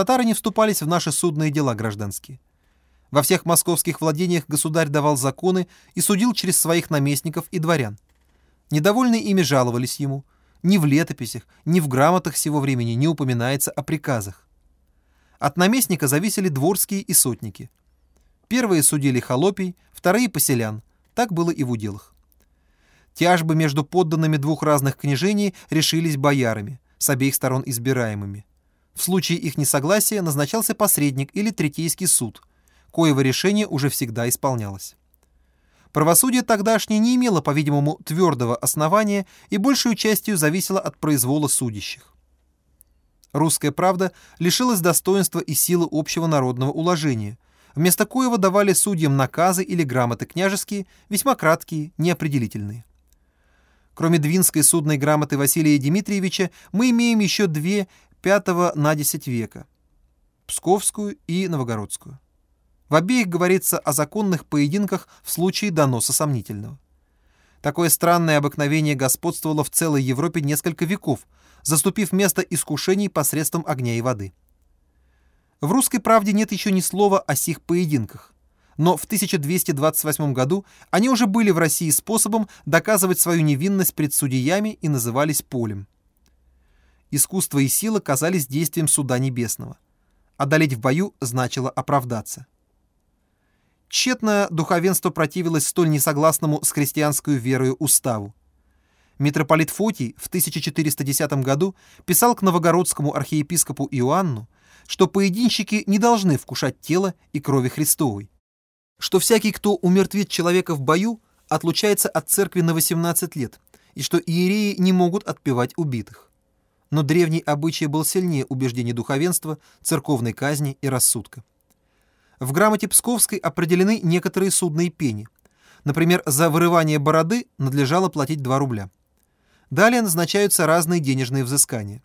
татары не вступались в наши судные дела гражданские. Во всех московских владениях государь давал законы и судил через своих наместников и дворян. Недовольные ими жаловались ему. Ни в летописях, ни в грамотах сего времени не упоминается о приказах. От наместника зависели дворские и сотники. Первые судили холопий, вторые – поселян. Так было и в уделах. Тяжбы между подданными двух разных княжений решились боярами, с обеих сторон избираемыми. В случае их несогласия назначался посредник или третейский суд, коего решение уже всегда исполнялось. Правосудие тогдашнее не имело, по-видимому, твердого основания и большую частью зависело от произвола судящих. Русская правда лишилась достоинства и силы общего народного уложения, вместо коего давали судьям наказы или грамоты княжеские, весьма краткие, неопределительные. Кроме Двинской судной грамоты Василия Дмитриевича, мы имеем еще две V на X века – Псковскую и Новогородскую. В обеих говорится о законных поединках в случае доноса сомнительного. Такое странное обыкновение господствовало в целой Европе несколько веков, заступив место искушений посредством огня и воды. В «Русской правде» нет еще ни слова о сих поединках, но в 1228 году они уже были в России способом доказывать свою невинность пред судьями и назывались полем. Искусство и сила казались действием суда небесного. Одолеть в бою значило оправдаться. Тщетно духовенство противилось столь несогласному с христианской верою уставу. Митрополит Фотий в 1410 году писал к новогородскому архиепископу Иоанну, что поединщики не должны вкушать тело и крови Христовой, что всякий, кто умертвит человека в бою, отлучается от церкви на 18 лет, и что иереи не могут отпевать убитых. Но древний обычай был сильнее убеждений духовенства, церковной казни и рассудка. В грамоте Псковской определены некоторые судные пени. Например, за вырывание бороды надлежало платить 2 рубля. Далее назначаются разные денежные взыскания.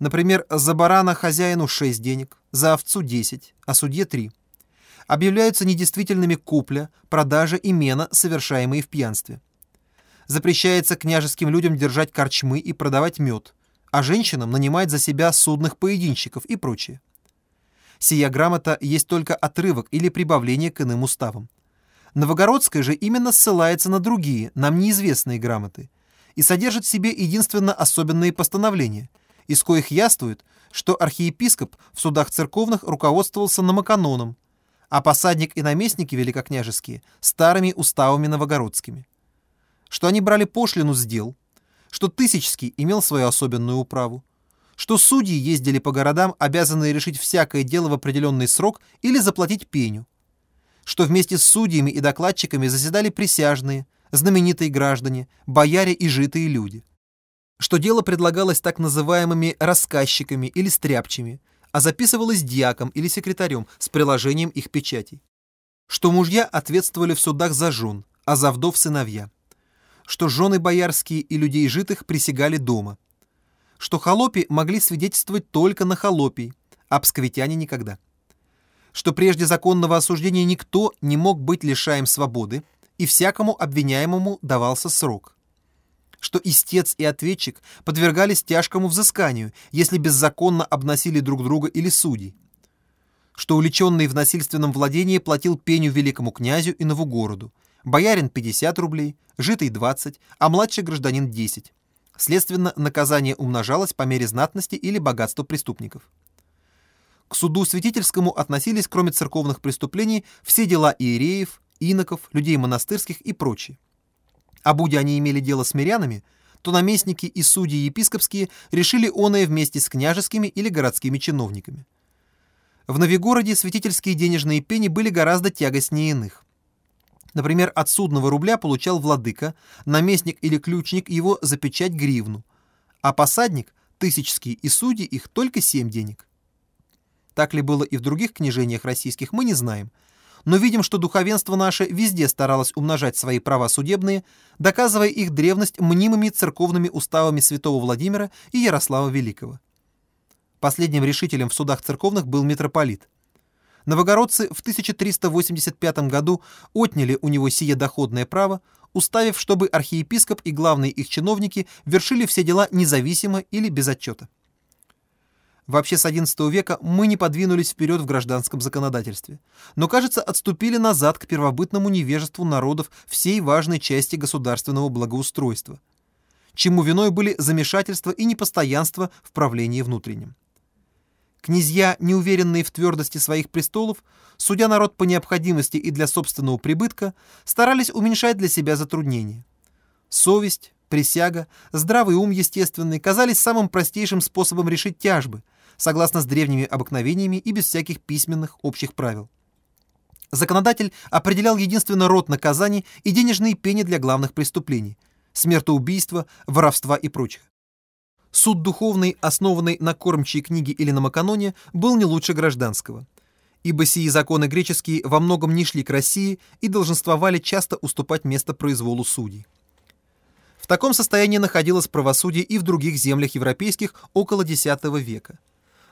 Например, за барана хозяину 6 денег, за овцу 10, а судье 3. Объявляются недействительными купля, продажа и мена, совершаемые в пьянстве. Запрещается княжеским людям держать корчмы и продавать мед, а женщинам нанимать за себя судных поединщиков и прочее. Сия грамота есть только отрывок или прибавление к иным уставам. Новогородская же именно ссылается на другие, нам неизвестные грамоты, и содержит в себе единственно особенные постановления, из коих яствует, что архиепископ в судах церковных руководствовался намаканоном, а посадник и наместники великокняжеские – старыми уставами новогородскими. Что они брали пошлину с дел, что Тысячский имел свою особенную управу, что судьи ездили по городам, обязанные решить всякое дело в определенный срок или заплатить пеню, что вместе с судьями и докладчиками заседали присяжные, знаменитые граждане, бояре и житые люди, что дело предлагалось так называемыми рассказчиками или стряпчими, а записывалось дьяком или секретарем с приложением их печатей, что мужья ответствовали в судах за жен, а за вдов сыновья, что жены боярские и людей житых присягали дома – что холопи могли свидетельствовать только на холопий, а псковитяне никогда. Что прежде законного осуждения никто не мог быть лишаем свободы, и всякому обвиняемому давался срок. Что истец и ответчик подвергались тяжкому взысканию, если беззаконно обносили друг друга или судей. Что уличенный в насильственном владении платил пеню великому князю и новогороду, боярин 50 рублей, житый 20, а младший гражданин 10 Следственно, наказание умножалось по мере знатности или богатства преступников. К суду святительскому относились, кроме церковных преступлений, все дела иереев, иноков, людей монастырских и прочие. А будь они имели дело с мирянами, то наместники и судьи епископские решили оное вместе с княжескими или городскими чиновниками. В Новигороде святительские денежные пени были гораздо тягостнее иных. Например, от судного рубля получал владыка, наместник или ключник его за печать гривну, а посадник, тысячский и судьи их только семь денег. Так ли было и в других княжениях российских, мы не знаем, но видим, что духовенство наше везде старалось умножать свои права судебные, доказывая их древность мнимыми церковными уставами святого Владимира и Ярослава Великого. Последним решителем в судах церковных был митрополит – Новогородцы в 1385 году отняли у него сие доходное право, уставив, чтобы архиепископ и главные их чиновники вершили все дела независимо или без отчета. Вообще с XI века мы не подвинулись вперед в гражданском законодательстве, но, кажется, отступили назад к первобытному невежеству народов всей важной части государственного благоустройства, чему виной были замешательство и непостоянство в правлении внутреннем. Князья, неуверенные в твердости своих престолов, судя народ по необходимости и для собственного прибытка, старались уменьшать для себя затруднения. Совесть, присяга, здравый ум естественный казались самым простейшим способом решить тяжбы, согласно с древними обыкновениями и без всяких письменных общих правил. Законодатель определял единственно род наказаний и денежные пени для главных преступлений – смертоубийства, воровства и прочих. Суд духовный, основанный на кормчей книге или на Маканоне, был не лучше гражданского. Ибо сии законы греческие во многом не шли к России и долженствовали часто уступать место произволу судей. В таком состоянии находилось правосудие и в других землях европейских около X века –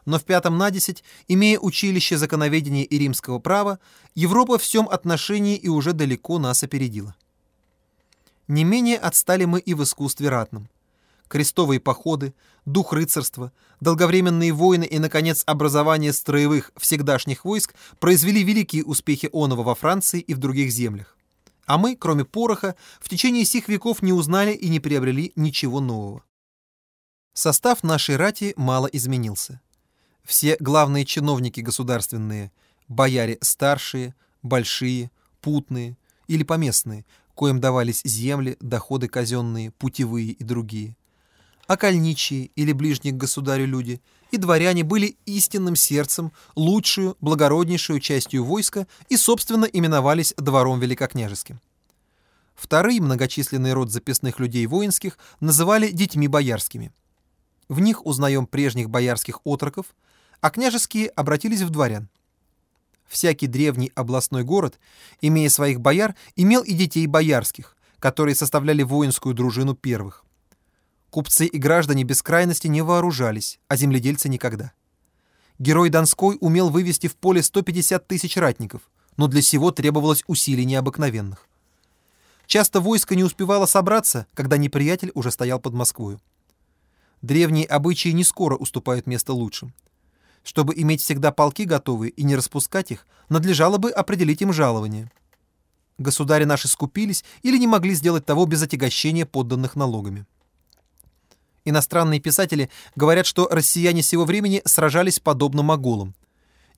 но в пятом на десять, имея училище законоведения и римского права, Европа в всем отношении и уже далеко нас опередила. Не менее отстали мы и в искусстве ратном. Крестовые походы, дух рыцарства, долговременные войны и, наконец, образование строевых всегдашних войск произвели великие успехи оного во Франции и в других землях. А мы, кроме пороха, в течение сих веков не узнали и не приобрели ничего нового. Состав нашей рати мало изменился. Все главные чиновники государственные, бояре старшие, большие, путные или поместные, коим давались земли, доходы казенные, путевые и другие. Окольничие или ближние к государю люди и дворяне были истинным сердцем, лучшую, благороднейшую частью войска и, собственно, именовались двором великокняжеским. Второй многочисленный род записных людей воинских называли детьми боярскими. В них узнаем прежних боярских отроков, а княжеские обратились в дворян. Всякий древний областной город, имея своих бояр, имел и детей боярских, которые составляли воинскую дружину первых. Купцы и граждане без крайности не вооружались, а земледельцы никогда. Герой Донской умел вывести в поле 150 тысяч ратников, но для сего требовалось усилий необыкновенных. Часто войско не успевало собраться, когда неприятель уже стоял под Москвою. Древние обычаи не скоро уступают место лучшим. Чтобы иметь всегда полки готовые и не распускать их, надлежало бы определить им жалование. Государи наши скупились или не могли сделать того без отягощения подданных налогами. Иностранные писатели говорят, что россияне сего времени сражались подобно моголам.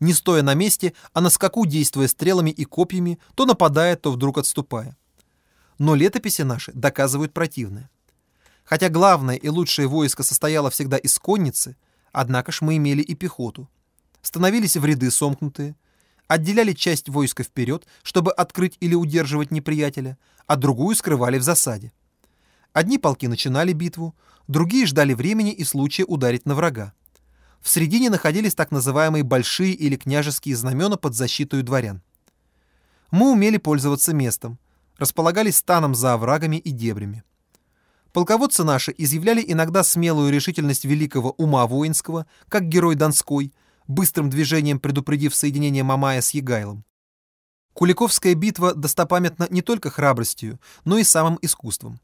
Не стоя на месте, а на скаку действуя стрелами и копьями, то нападая, то вдруг отступая. Но летописи наши доказывают противное. Хотя главное и лучшее войско состояло всегда из конницы – Однако ж мы имели и пехоту. Становились в ряды сомкнутые, отделяли часть войска вперед, чтобы открыть или удерживать неприятеля, а другую скрывали в засаде. Одни полки начинали битву, другие ждали времени и случая ударить на врага. В середине находились так называемые большие или княжеские знамена под защитой дворян. Мы умели пользоваться местом, располагались станом за оврагами и дебрями. Полководцы наши изъявляли иногда смелую решительность великого ума воинского, как герой Донской, быстрым движением предупредив соединение Мамая с Егайлом. Куликовская битва достопамятна не только храбростью, но и самым искусством.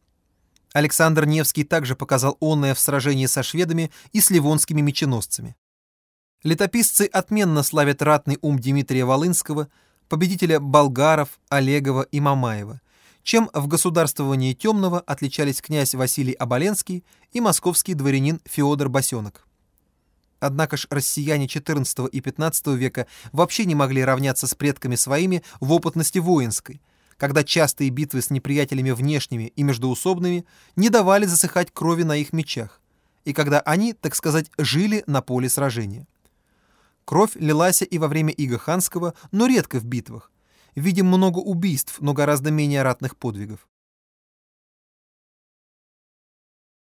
Александр Невский также показал онное в сражении со шведами и с ливонскими меченосцами. Летописцы отменно славят ратный ум Дмитрия Волынского, победителя болгаров, Олегова и Мамаева, чем в государствовании Темного отличались князь Василий Оболенский и московский дворянин Феодор Босенок. Однако ж россияне XIV и XV века вообще не могли равняться с предками своими в опытности воинской, когда частые битвы с неприятелями внешними и междоусобными не давали засыхать крови на их мечах, и когда они, так сказать, жили на поле сражения. Кровь лилась и во время Иго Ханского, но редко в битвах, видим много убийств, но гораздо менее ратных подвигов.